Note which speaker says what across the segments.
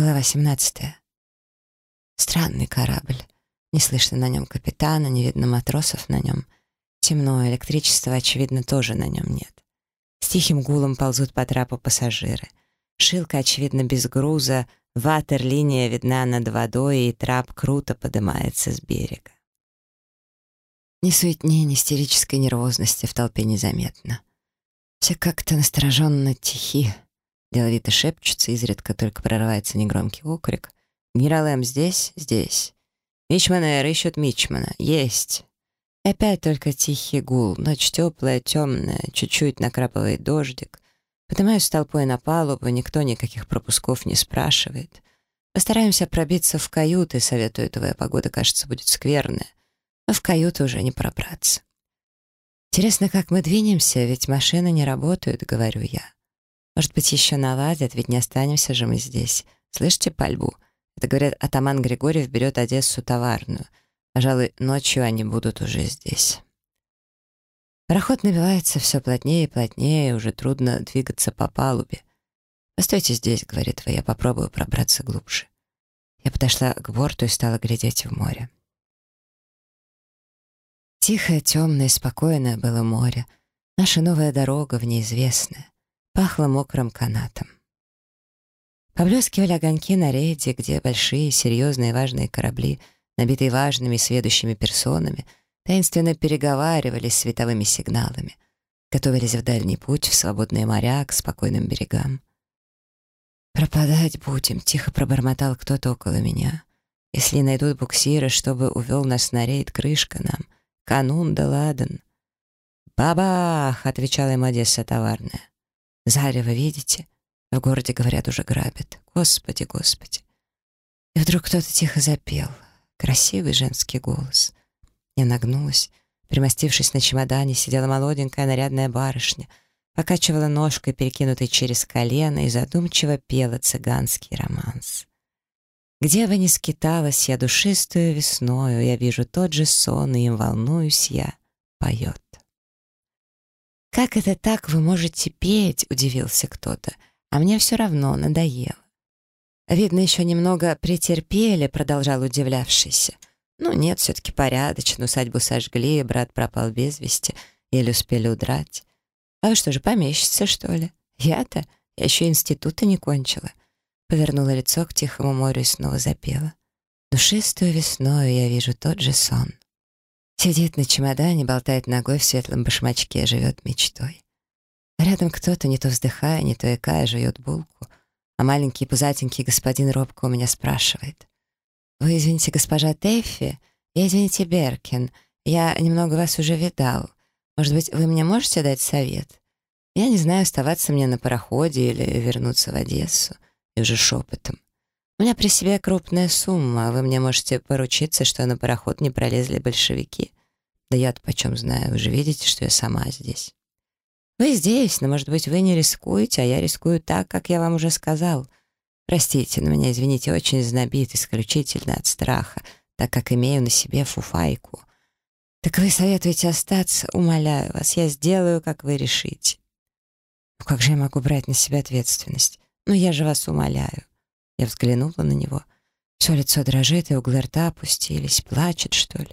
Speaker 1: Глава 17. Странный корабль. Не слышно на нем капитана, не видно матросов на нем. Темно, электричества, очевидно, тоже на нем нет. С тихим гулом ползут по трапу пассажиры. Шилка, очевидно, без груза, ватерлиния видна над водой, и трап круто поднимается с берега. Ни суетни, ни истерической нервозности в толпе незаметно. Все как-то настороженно тихи, Деловито шепчутся, изредка только прорывается негромкий окрик. «Генерал М. здесь? Здесь». «Мичмана ищут Мичмана. Есть». И опять только тихий гул. Ночь теплая, темная, чуть-чуть накрапывает дождик. Поднимаюсь с толпой на палубу, никто никаких пропусков не спрашивает. Постараемся пробиться в каюты, советую, твоя погода, кажется, будет скверная. Но в каюты уже не пробраться. Интересно, как мы двинемся, ведь машины не работают, говорю я. Может быть, еще наладят, ведь не останемся же мы здесь. Слышите пальбу? Это, говорят, атаман Григорьев берет Одессу товарную. Пожалуй, ночью они будут уже здесь. Пароход набивается все плотнее и плотнее, уже трудно двигаться по палубе. «Постойте здесь», — говорит вы, — «я попробую пробраться глубже». Я подошла к борту и стала глядеть в море. Тихое, темное, спокойное было море. Наша новая дорога в неизвестное пахло мокрым канатом. Поблескивали огоньки на рейде, где большие, серьезные, важные корабли, набитые важными сведущими персонами, таинственно переговаривались световыми сигналами, готовились в дальний путь в свободные моря к спокойным берегам. «Пропадать будем», — тихо пробормотал кто-то около меня. «Если найдут буксира, чтобы увел нас на рейд, крышка нам. Канун да ладан». «Бабах!» — отвечала им Одесса товарная. Зарево, видите? В городе, говорят, уже грабят. Господи, господи. И вдруг кто-то тихо запел. Красивый женский голос. Я нагнулась. Примостившись на чемодане, сидела молоденькая нарядная барышня, покачивала ножкой, перекинутой через колено, и задумчиво пела цыганский романс. Где бы ни скиталась я душистую весною, я вижу тот же сон, и им волнуюсь я, поет. «Как это так вы можете петь?» — удивился кто-то. «А мне все равно надоело». «Видно, еще немного претерпели», — продолжал удивлявшийся. «Ну нет, все-таки порядочно, усадьбу сожгли, брат пропал без вести, еле успели удрать. А вы что же, помещица, что ли? Я-то? Я еще института не кончила». Повернула лицо к тихому морю и снова запела. «Душистую весною я вижу тот же сон». Сидит на чемодане, болтает ногой в светлом башмачке, живет мечтой. рядом кто-то, не то вздыхая, не то икая, жует булку, а маленький пузатенький господин робко у меня спрашивает. «Вы извините, госпожа Тэффи? Я, извините, Беркин. Я немного вас уже видал. Может быть, вы мне можете дать совет? Я не знаю, оставаться мне на пароходе или вернуться в Одессу». И уже шепотом. У меня при себе крупная сумма, вы мне можете поручиться, что на пароход не пролезли большевики. Да я-то почем знаю, вы же видите, что я сама здесь. Вы здесь, но, может быть, вы не рискуете, а я рискую так, как я вам уже сказал. Простите, но меня, извините, очень знобит исключительно от страха, так как имею на себе фуфайку. Так вы советуете остаться? Умоляю вас, я сделаю, как вы решите. Ну как же я могу брать на себя ответственность? Ну я же вас умоляю. Я взглянула на него. Все лицо дрожит, и углы рта опустились. Плачет, что ли?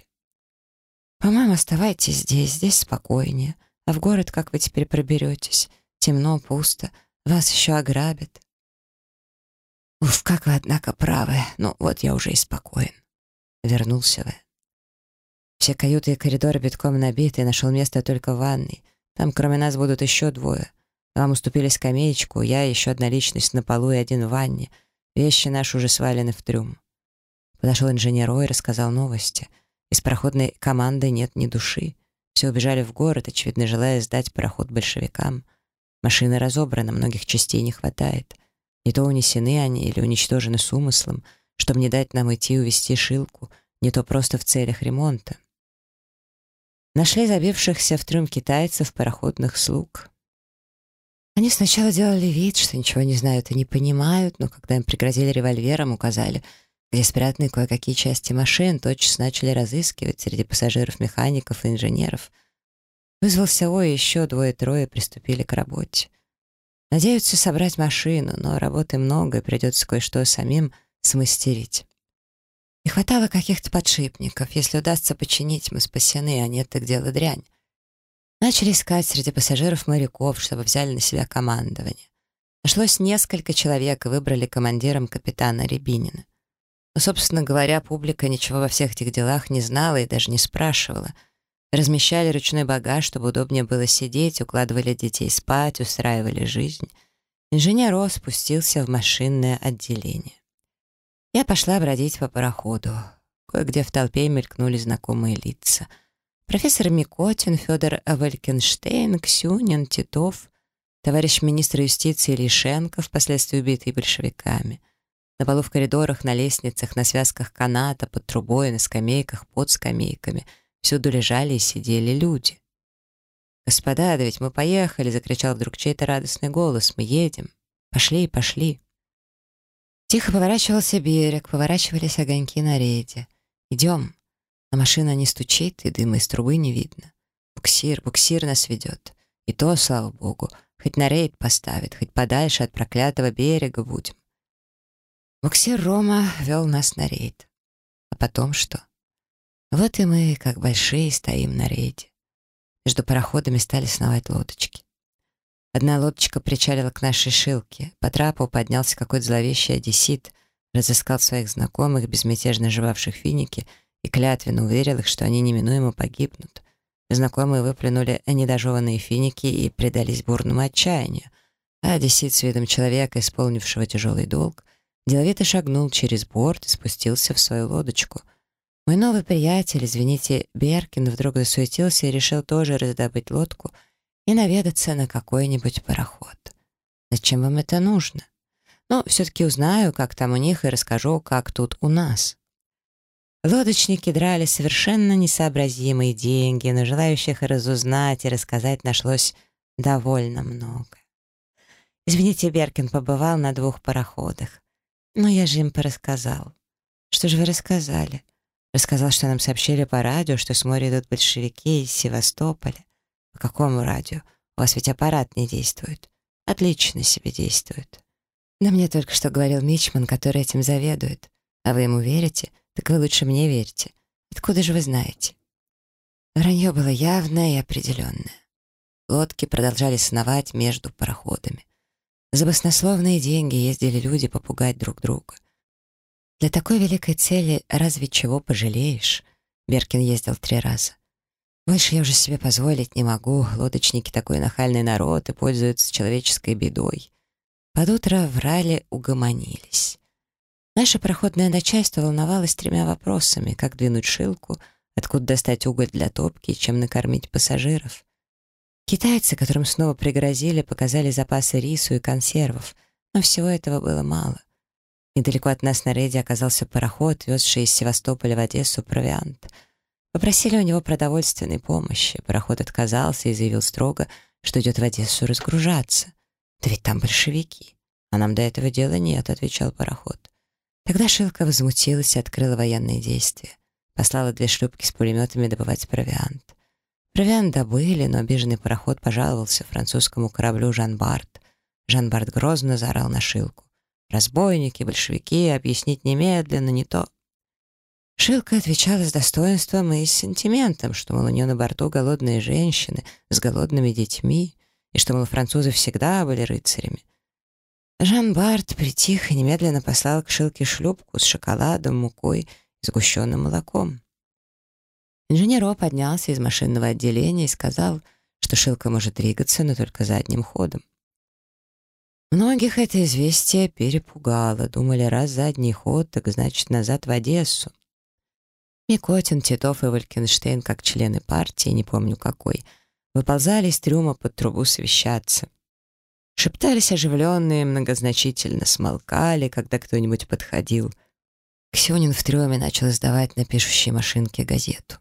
Speaker 1: «По-моему, оставайтесь здесь, здесь спокойнее. А в город как вы теперь проберетесь? Темно, пусто. Вас еще ограбят». «Уф, как вы, однако, правы. Ну, вот я уже и спокоен». Вернулся вы. Все каюты и коридоры битком набиты, нашел место только в ванной. Там кроме нас будут еще двое. Вам уступили скамеечку, я, еще одна личность на полу и один в ванне — Вещи наши уже свалены в трюм. Подошел инженер Ой и рассказал новости. Из проходной команды нет ни души. Все убежали в город, очевидно, желая сдать пароход большевикам. Машины разобраны, многих частей не хватает. Не то унесены они или уничтожены с умыслом, чтобы не дать нам идти увести шилку, не то просто в целях ремонта. Нашли забившихся в трюм китайцев пароходных слуг. Они сначала делали вид, что ничего не знают и не понимают, но когда им пригрозили револьвером, указали, где спрятаны кое-какие части машин, тотчас начали разыскивать среди пассажиров, механиков и инженеров. Вызвался Ой, еще двое-трое приступили к работе. Надеются собрать машину, но работы много, и придется кое-что самим смастерить. Не хватало каких-то подшипников. Если удастся починить, мы спасены, а нет, так дело дрянь. Начали искать среди пассажиров моряков, чтобы взяли на себя командование. Нашлось несколько человек и выбрали командиром капитана Рябинина. Но, собственно говоря, публика ничего во всех этих делах не знала и даже не спрашивала. Размещали ручной багаж, чтобы удобнее было сидеть, укладывали детей спать, устраивали жизнь. Инженер О спустился в машинное отделение. Я пошла бродить по пароходу. Кое-где в толпе мелькнули знакомые лица. Профессор Микотин, Федор Валькенштейн, Ксюнин, Титов, товарищ министр юстиции Лишенко, впоследствии убитый большевиками. На полу в коридорах, на лестницах, на связках каната, под трубой, на скамейках, под скамейками. Всюду лежали и сидели люди. «Господа, да ведь мы поехали!» — закричал вдруг чей-то радостный голос. «Мы едем! Пошли, пошли!» Тихо поворачивался берег, поворачивались огоньки на рейде. «Идем!» На машина не стучит, и дыма из трубы не видно. Буксир, буксир нас ведет. И то, слава богу, Хоть на рейд поставит, хоть подальше от проклятого берега будем. Буксир Рома вел нас на рейд. А потом что? Вот и мы, как большие, стоим на рейде. Между пароходами стали сновать лодочки. Одна лодочка причалила к нашей шилке. По трапу поднялся какой-то зловещий одессит, разыскал своих знакомых, безмятежно жевавших финики, и клятвенно уверил их, что они неминуемо погибнут. Знакомые выплюнули недожеванные финики и предались бурному отчаянию. А одессит с видом человека, исполнившего тяжелый долг, деловито шагнул через борт и спустился в свою лодочку. Мой новый приятель, извините, Беркин, вдруг засуетился и решил тоже раздобыть лодку и наведаться на какой-нибудь пароход. Зачем вам это нужно? Ну, все-таки узнаю, как там у них, и расскажу, как тут у нас. Лодочники драли совершенно несообразимые деньги, но желающих разузнать и рассказать нашлось довольно много. Извините, Беркин побывал на двух пароходах. Но я же им порассказал. Что же вы рассказали? Рассказал, что нам сообщили по радио, что с моря идут большевики из Севастополя. По какому радио? У вас ведь аппарат не действует. Отлично себе действует. Да мне только что говорил Мичман, который этим заведует. А вы ему верите? Так вы лучше мне верьте. Откуда же вы знаете? Вранье было явное и определенное. Лодки продолжали сновать между пароходами. За баснословные деньги ездили люди попугать друг друга. Для такой великой цели разве чего пожалеешь? Беркин ездил три раза. Больше я уже себе позволить не могу. Лодочники такой нахальный народ и пользуются человеческой бедой. Под утро в Рале угомонились. Наше проходное начальство волновалось тремя вопросами. Как двинуть шилку, откуда достать уголь для топки чем накормить пассажиров. Китайцы, которым снова пригрозили, показали запасы рису и консервов, но всего этого было мало. Недалеко от нас на рейде оказался пароход, везший из Севастополя в Одессу провиант. Попросили у него продовольственной помощи. Пароход отказался и заявил строго, что идет в Одессу разгружаться. «Да ведь там большевики». «А нам до этого дела нет», — отвечал пароход. Тогда Шилка возмутилась и открыла военные действия. Послала две шлюпки с пулеметами добывать провиант. Провиант добыли, но обиженный пароход пожаловался французскому кораблю «Жан Барт». Жан Барт грозно заорал на Шилку. «Разбойники, большевики, объяснить немедленно, не то». Шилка отвечала с достоинством и с сентиментом, что, мол, у нее на борту голодные женщины с голодными детьми, и что, мол, французы всегда были рыцарями. Жан Барт притих и немедленно послал к Шилке шлюпку с шоколадом, мукой и сгущенным молоком. Инженер О поднялся из машинного отделения и сказал, что Шилка может двигаться, но только задним ходом. Многих это известие перепугало. Думали, раз задний ход, так значит назад в Одессу. Микотин, Титов и Валькенштейн, как члены партии, не помню какой, выползали из трюма под трубу совещаться. Шептались оживленные, многозначительно смолкали, когда кто-нибудь подходил. Ксюнин в трёме начал издавать на пишущей машинке газету.